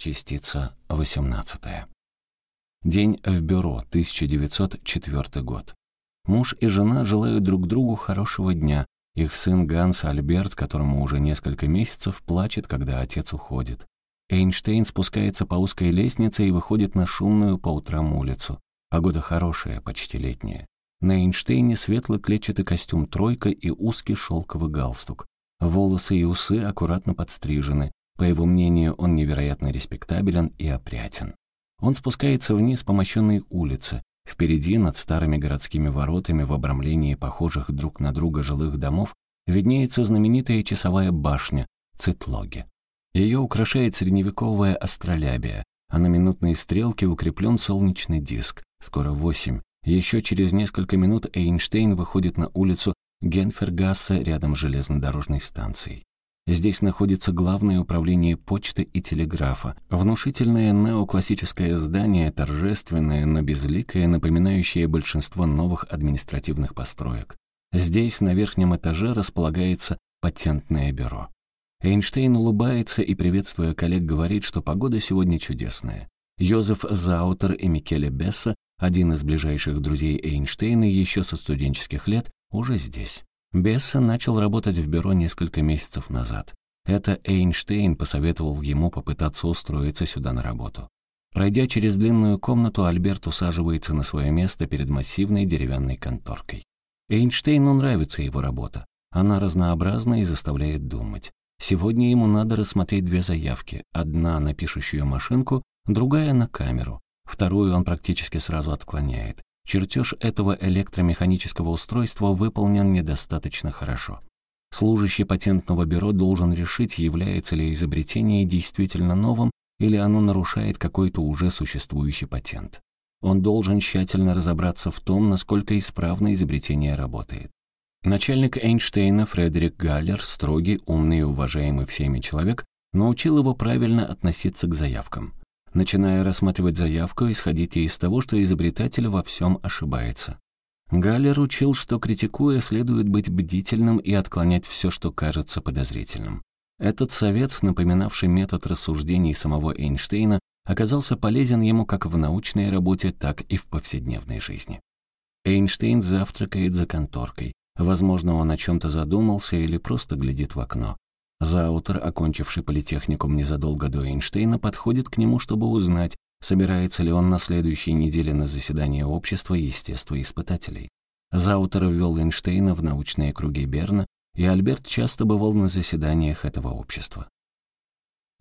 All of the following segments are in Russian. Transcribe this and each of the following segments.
Частица 18. День в бюро, 1904 год. Муж и жена желают друг другу хорошего дня. Их сын Ганс Альберт, которому уже несколько месяцев, плачет, когда отец уходит. Эйнштейн спускается по узкой лестнице и выходит на шумную по утрам улицу. Погода хорошая, почти летняя. На Эйнштейне светлый клетчатый костюм «тройка» и узкий шелковый галстук. Волосы и усы аккуратно подстрижены, по его мнению, он невероятно респектабелен и опрятен. Он спускается вниз по мощенной улице. Впереди, над старыми городскими воротами в обрамлении похожих друг на друга жилых домов, виднеется знаменитая часовая башня Цитлоги. Ее украшает средневековая астролябия, а на минутной стрелке укреплен солнечный диск. Скоро восемь. Еще через несколько минут Эйнштейн выходит на улицу Генфергассе рядом с железнодорожной станцией. Здесь находится главное управление почты и телеграфа, внушительное неоклассическое здание, торжественное, но безликое, напоминающее большинство новых административных построек. Здесь, на верхнем этаже, располагается патентное бюро. Эйнштейн улыбается и, приветствуя коллег, говорит, что погода сегодня чудесная. Йозеф Заутер и Микеле Бесса, один из ближайших друзей Эйнштейна еще со студенческих лет, уже здесь. Бесса начал работать в бюро несколько месяцев назад. Это Эйнштейн посоветовал ему попытаться устроиться сюда на работу. Пройдя через длинную комнату, Альберт усаживается на свое место перед массивной деревянной конторкой. Эйнштейну нравится его работа. Она разнообразна и заставляет думать. Сегодня ему надо рассмотреть две заявки. Одна на пишущую машинку, другая на камеру. Вторую он практически сразу отклоняет. Чертеж этого электромеханического устройства выполнен недостаточно хорошо. Служащий патентного бюро должен решить, является ли изобретение действительно новым или оно нарушает какой-то уже существующий патент. Он должен тщательно разобраться в том, насколько исправно изобретение работает. Начальник Эйнштейна Фредерик Галлер, строгий, умный и уважаемый всеми человек, научил его правильно относиться к заявкам. Начиная рассматривать заявку, исходите из того, что изобретатель во всем ошибается. Галлер учил, что критикуя, следует быть бдительным и отклонять все, что кажется подозрительным. Этот совет, напоминавший метод рассуждений самого Эйнштейна, оказался полезен ему как в научной работе, так и в повседневной жизни. Эйнштейн завтракает за конторкой. Возможно, он о чем-то задумался или просто глядит в окно. Заутер, окончивший политехникум незадолго до Эйнштейна, подходит к нему, чтобы узнать, собирается ли он на следующей неделе на заседание общества естествоиспытателей. Заутер ввел Эйнштейна в научные круги Берна, и Альберт часто бывал на заседаниях этого общества.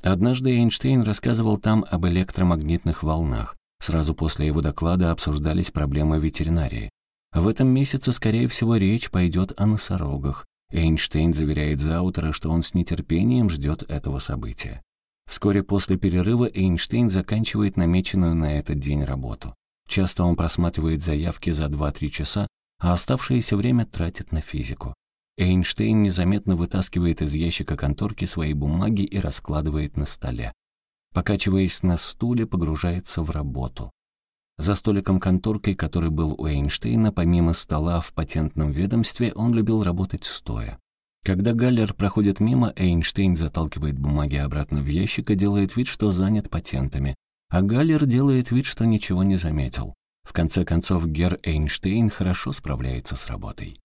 Однажды Эйнштейн рассказывал там об электромагнитных волнах. Сразу после его доклада обсуждались проблемы ветеринарии. В этом месяце, скорее всего, речь пойдет о носорогах. Эйнштейн заверяет Заутера, что он с нетерпением ждет этого события. Вскоре после перерыва Эйнштейн заканчивает намеченную на этот день работу. Часто он просматривает заявки за 2-3 часа, а оставшееся время тратит на физику. Эйнштейн незаметно вытаскивает из ящика конторки свои бумаги и раскладывает на столе. Покачиваясь на стуле, погружается в работу. За столиком конторкой, который был у Эйнштейна, помимо стола в патентном ведомстве, он любил работать стоя. Когда Галлер проходит мимо, Эйнштейн заталкивает бумаги обратно в ящик и делает вид, что занят патентами, а Галлер делает вид, что ничего не заметил. В конце концов, герр Эйнштейн хорошо справляется с работой.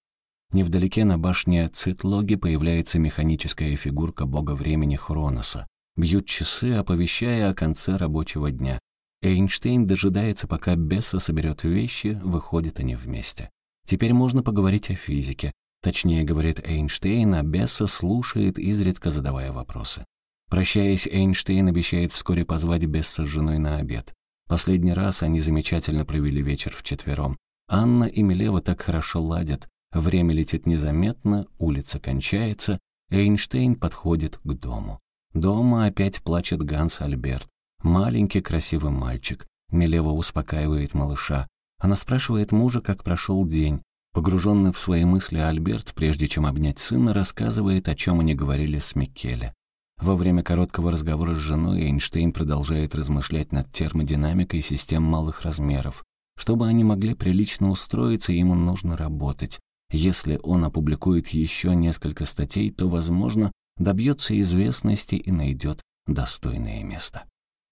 Невдалеке на башне Цитглогге появляется механическая фигурка бога времени Хроноса. Бьют часы, оповещая о конце рабочего дня. Эйнштейн дожидается, пока Бесса соберет вещи, выходят они вместе. Теперь можно поговорить о физике. Точнее, говорит Эйнштейн, а Бесса слушает, изредка задавая вопросы. Прощаясь, Эйнштейн обещает вскоре позвать Бесса с женой на обед. Последний раз они замечательно провели вечер вчетвером. Анна и Милева так хорошо ладят. Время летит незаметно, улица кончается. Эйнштейн подходит к дому. Дома опять плачет Ганс Альберт. Маленький красивый мальчик. Милева успокаивает малыша. Она спрашивает мужа, как прошел день. Погруженный в свои мысли Альберт, прежде чем обнять сына, рассказывает, о чем они говорили с Микеле. Во время короткого разговора с женой Эйнштейн продолжает размышлять над термодинамикой систем малых размеров. Чтобы они могли прилично устроиться, ему нужно работать. Если он опубликует еще несколько статей, то, возможно, добьется известности и найдет достойное место.